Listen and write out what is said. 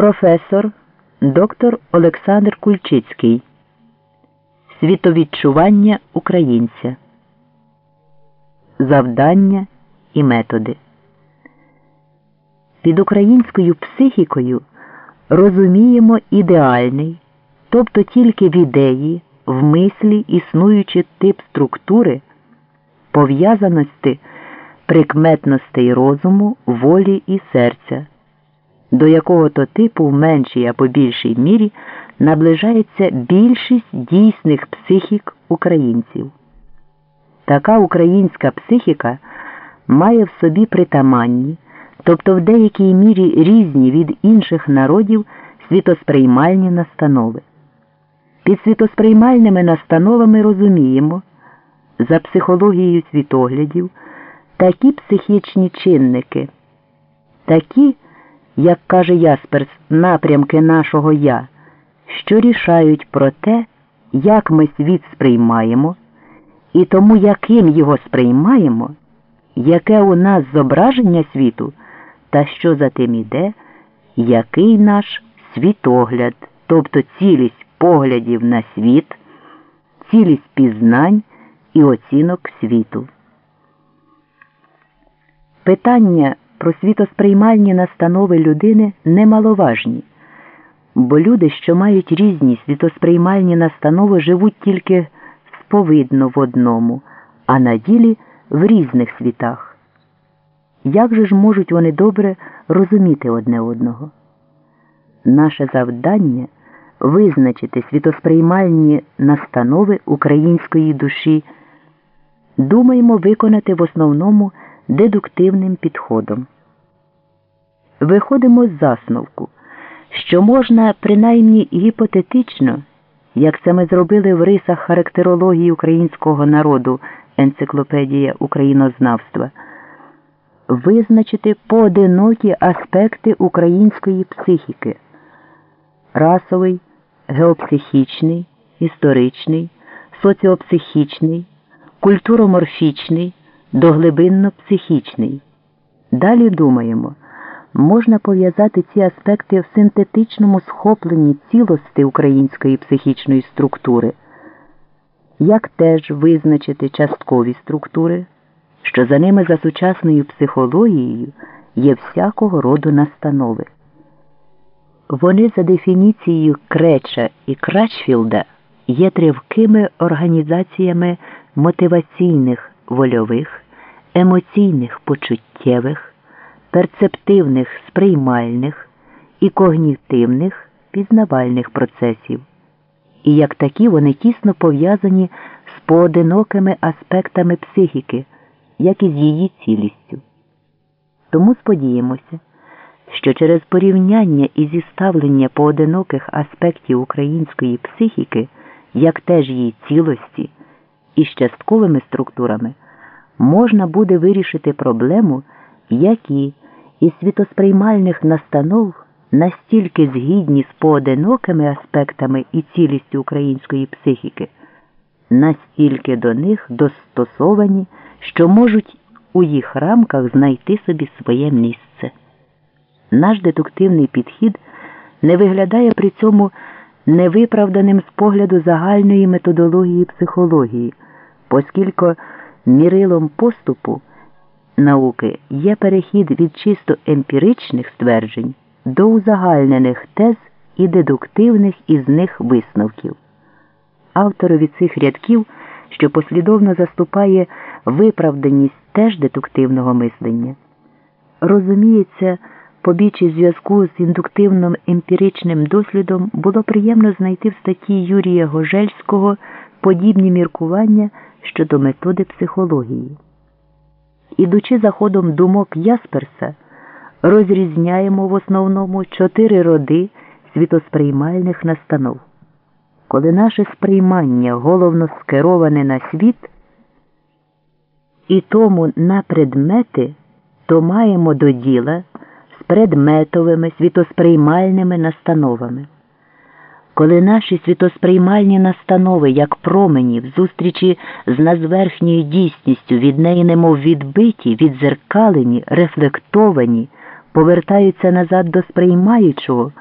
Професор доктор Олександр Кульчицький. Світовідчування українця. Завдання і методи. Під українською психікою розуміємо ідеальний, тобто тільки в ідеї, в мислі існуючий тип структури, пов'язаності прикметностей розуму, волі і серця до якого то типу в меншій або більшій мірі наближається більшість дійсних психік українців. Така українська психіка має в собі притаманні, тобто в деякій мірі різні від інших народів світосприймальні настанови. Під світосприймальними настановами розуміємо за психологією світоглядів такі психічні чинники, такі як каже Ясперс, напрямки нашого я, що рішають про те, як ми світ сприймаємо, і тому, яким його сприймаємо, яке у нас зображення світу, та що за тим іде, який наш світогляд, тобто цілість поглядів на світ, цілість пізнань і оцінок світу. Питання про світосприймальні настанови людини немаловажні, бо люди, що мають різні світосприймальні настанови, живуть тільки сповидно в одному, а на ділі в різних світах. Як же ж можуть вони добре розуміти одне одного? Наше завдання визначити світосприймальні настанови української душі, думаємо виконати в основному дедуктивним підходом. Виходимо з засновку, що можна принаймні гіпотетично, як це ми зробили в рисах характерології українського народу енциклопедія українознавства, визначити поодинокі аспекти української психіки расовий, геопсихічний, історичний, соціопсихічний, культуроморфічний доглибинно психічний. Далі думаємо, можна пов'язати ці аспекти в синтетичному схопленні цілості української психічної структури, як теж визначити часткові структури, що за ними за сучасною психологією є всякого роду настанови. Вони за дефініцією Креча і Крачфілда є тривкими організаціями мотиваційних вольових, емоційних почуттєвих, перцептивних сприймальних і когнітивних пізнавальних процесів, і як такі вони тісно пов'язані з поодинокими аспектами психіки, як і з її цілістю. Тому сподіємося, що через порівняння і зіставлення поодиноких аспектів української психіки, як теж її цілості, із частковими структурами можна буде вирішити проблему, які із світосприймальних настанов настільки згідні з поодинокими аспектами і цілістю української психіки, настільки до них достосовані, що можуть у їх рамках знайти собі своє місце. Наш дедуктивний підхід не виглядає при цьому невиправданим з погляду загальної методології психології, оскільки мірилом поступу науки є перехід від чисто емпіричних стверджень до узагальнених тез і дедуктивних із них висновків. Авторові цих рядків, що послідовно заступає виправданість теж дедуктивного мислення, розуміється, побічі зв'язку з індуктивним емпіричним дослідом було приємно знайти в статті Юрія Гожельського подібні міркування щодо методи психології. Ідучи за ходом думок Ясперса, розрізняємо в основному чотири роди світосприймальних настанов. Коли наше сприймання головно скероване на світ і тому на предмети, то маємо до діла з предметовими світосприймальними настановами. Коли наші світосприймальні настанови, як промені, в зустрічі з надверхньою дійсністю від неї немов відбиті, відзеркалені, рефлектовані, повертаються назад до сприймаючого.